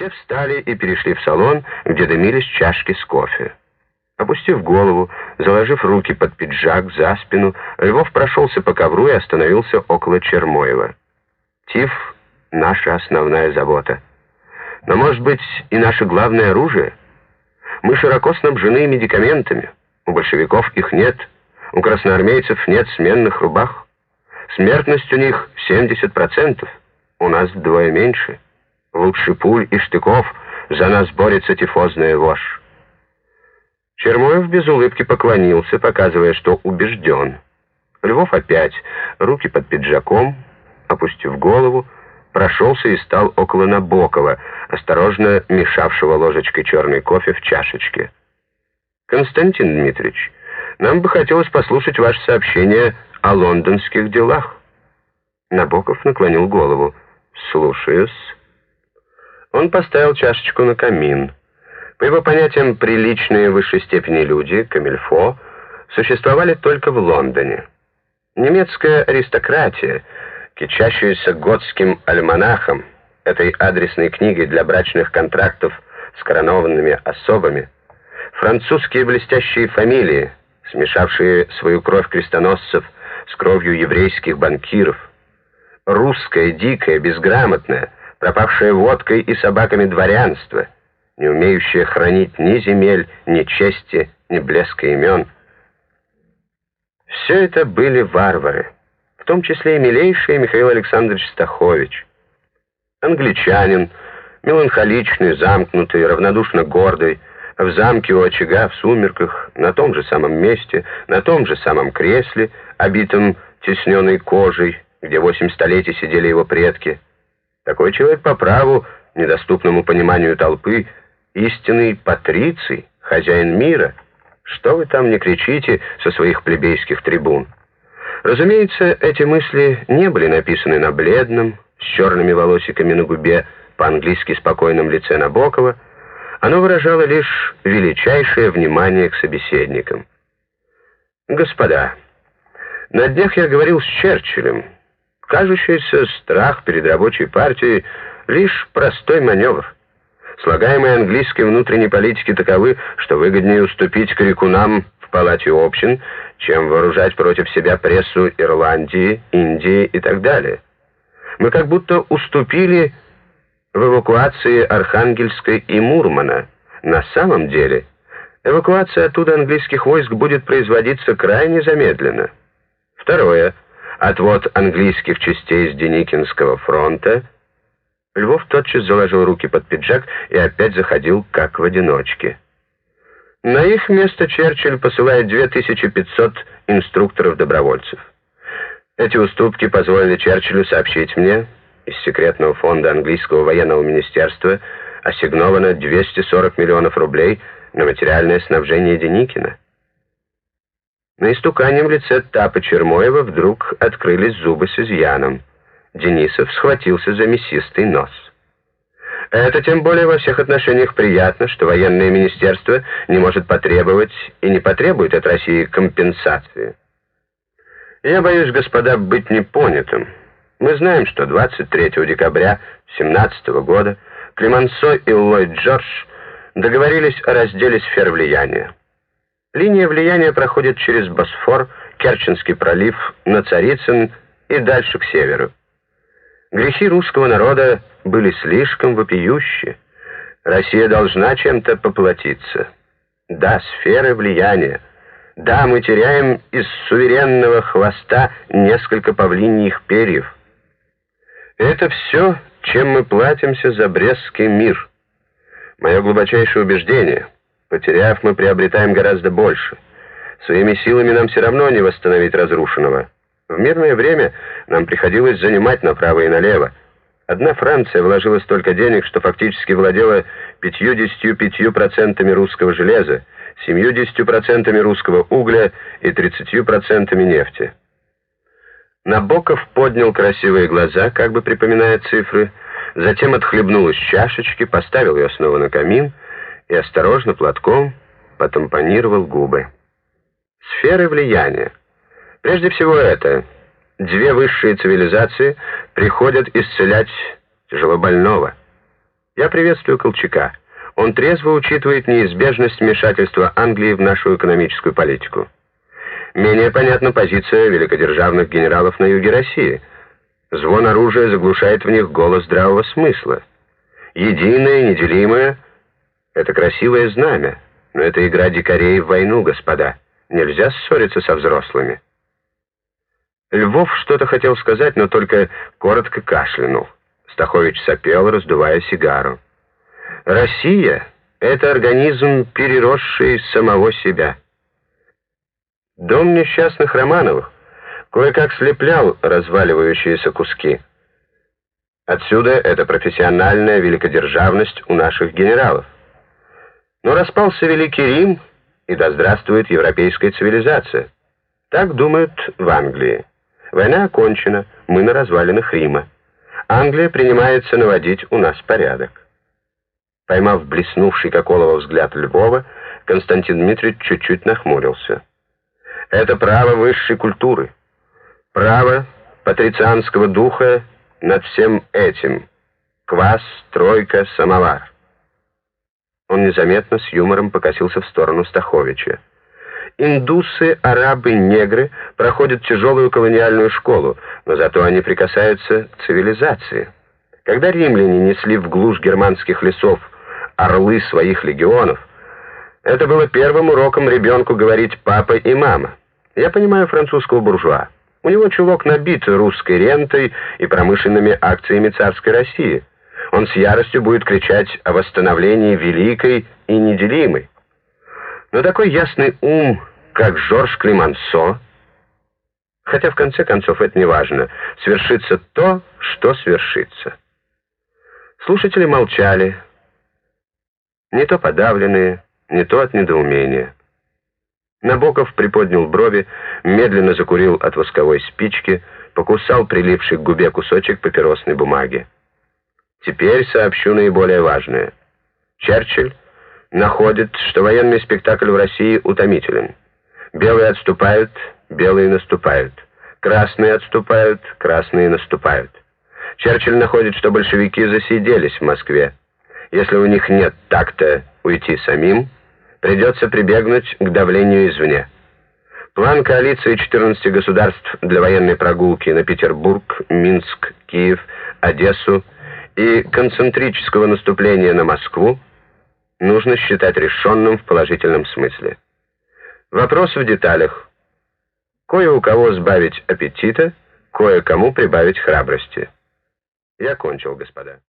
Все встали и перешли в салон, где дымились чашки с кофе. Опустив голову, заложив руки под пиджак, за спину, Львов прошелся по ковру и остановился около Чермоева. Тиф — наша основная забота. Но, может быть, и наше главное оружие? Мы широко снабжены медикаментами. У большевиков их нет. У красноармейцев нет сменных рубах. Смертность у них 70%. У нас вдвое меньше. Лучше пуль и штыков за нас борется тифозная вошь. Чермоев без улыбки поклонился, показывая, что убежден. Львов опять, руки под пиджаком, опустив голову, прошелся и стал около Набокова, осторожно мешавшего ложечкой черный кофе в чашечке. «Константин Дмитриевич, нам бы хотелось послушать ваше сообщение о лондонских делах». Набоков наклонил голову. «Слушаюсь». Он поставил чашечку на камин. По его понятиям, приличные в высшей степени люди, камильфо, существовали только в Лондоне. Немецкая аристократия, кичащаяся готским альманахом, этой адресной книгой для брачных контрактов с коронованными особами, французские блестящие фамилии, смешавшие свою кровь крестоносцев с кровью еврейских банкиров, русская, дикая, безграмотная, пропавшее водкой и собаками дворянство, не умеющее хранить ни земель, ни чести, ни блеска имен. Все это были варвары, в том числе и милейший Михаил Александрович Стахович. Англичанин, меланхоличный, замкнутый, равнодушно гордый, в замке у очага в сумерках, на том же самом месте, на том же самом кресле, обитом тесненной кожей, где восемь столетий сидели его предки — такой человек по праву, недоступному пониманию толпы, истинный патриций, хозяин мира. Что вы там не кричите со своих плебейских трибун? Разумеется, эти мысли не были написаны на бледном, с черными волосиками на губе, по-английски спокойном лице Набокова. Оно выражало лишь величайшее внимание к собеседникам. «Господа, на днях я говорил с Черчиллем». Кажущийся страх перед рабочей партией — лишь простой маневр. Слагаемые английской внутренней политики таковы, что выгоднее уступить крикунам в палате общин, чем вооружать против себя прессу Ирландии, Индии и так далее. Мы как будто уступили в эвакуации Архангельской и Мурмана. На самом деле эвакуация оттуда английских войск будет производиться крайне замедленно. Второе — отвод английских частей с Деникинского фронта, Львов тотчас заложил руки под пиджак и опять заходил как в одиночке. На их место Черчилль посылает 2500 инструкторов-добровольцев. Эти уступки позволили Черчиллю сообщить мне, из секретного фонда английского военного министерства ассигновано 240 миллионов рублей на материальное снабжение Деникина. На истуканем лице Тапа Чермоева вдруг открылись зубы с изъяном. Денисов схватился за мясистый нос. Это тем более во всех отношениях приятно, что военное министерство не может потребовать и не потребует от России компенсации. Я боюсь, господа, быть непонятым. Мы знаем, что 23 декабря 17 года Клемансо и Ллойд Джордж договорились о разделе сфер влияния. Линия влияния проходит через Босфор, Керченский пролив, на Царицын и дальше к северу. Грехи русского народа были слишком вопиющие. Россия должна чем-то поплатиться. Да, сферы влияния. Да, мы теряем из суверенного хвоста несколько павлиньих перьев. Это все, чем мы платимся за Брестский мир. Мое глубочайшее убеждение — Потеряв, мы приобретаем гораздо больше. Своими силами нам все равно не восстановить разрушенного. В мирное время нам приходилось занимать направо и налево. Одна Франция вложила столько денег, что фактически владела 55% русского железа, 70% русского угля и 30% нефти. Набоков поднял красивые глаза, как бы припоминая цифры, затем отхлебнул из чашечки, поставил ее снова на камин и осторожно платком потампонировал губы. Сферы влияния. Прежде всего это. Две высшие цивилизации приходят исцелять тяжелобольного. Я приветствую Колчака. Он трезво учитывает неизбежность вмешательства Англии в нашу экономическую политику. Менее понятна позиция великодержавных генералов на юге России. Звон оружия заглушает в них голос здравого смысла. Единое, неделимое — это красивое знамя, но это игра дикарей в войну, господа. Нельзя ссориться со взрослыми. Львов что-то хотел сказать, но только коротко кашлянул. Стахович сопел, раздувая сигару. «Россия — это организм, переросший самого себя». Дом несчастных Романовых кое-как слеплял разваливающиеся куски. Отсюда эта профессиональная великодержавность у наших генералов. Но распался Великий Рим, и да здравствует европейская цивилизация. Так думают в Англии. Война окончена, мы на развалинах Рима. Англия принимается наводить у нас порядок. Поймав блеснувший как олово взгляд Львова, Константин Дмитриевич чуть-чуть нахмурился. Это право высшей культуры, право патрицианского духа над всем этим. Квас, тройка, самовар. Он незаметно с юмором покосился в сторону Стаховича. Индусы, арабы, негры проходят тяжелую колониальную школу, но зато они прикасаются к цивилизации. Когда римляне несли в глушь германских лесов орлы своих легионов, это было первым уроком ребенку говорить «папа» и «мама». Я понимаю французского буржуа. У него чулок набит русской рентой и промышленными акциями царской России. Он с яростью будет кричать о восстановлении великой и неделимой. Но такой ясный ум, как Жорж Климансо, хотя в конце концов это не важно, свершится то, что свершится. Слушатели молчали, не то подавленные, не то от недоумения. Набоков приподнял брови, медленно закурил от восковой спички, покусал прилипший к губе кусочек папиросной бумаги. Теперь сообщу наиболее важное. Черчилль находит, что военный спектакль в России утомителен. Белые отступают, белые наступают. Красные отступают, красные наступают. Черчилль находит, что большевики засиделись в Москве. Если у них нет такта уйти самим, придется прибегнуть к давлению извне. План коалиции 14 государств для военной прогулки на Петербург, Минск, Киев, Одессу и концентрического наступления на Москву нужно считать решенным в положительном смысле. Вопрос в деталях. Кое у кого сбавить аппетита, кое-кому прибавить храбрости. Я кончил, господа.